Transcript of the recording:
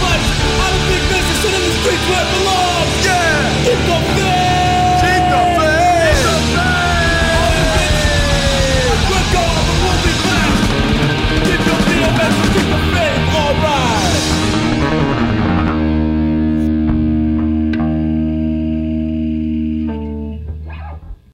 much. I'm a big a and in the streets where I belong.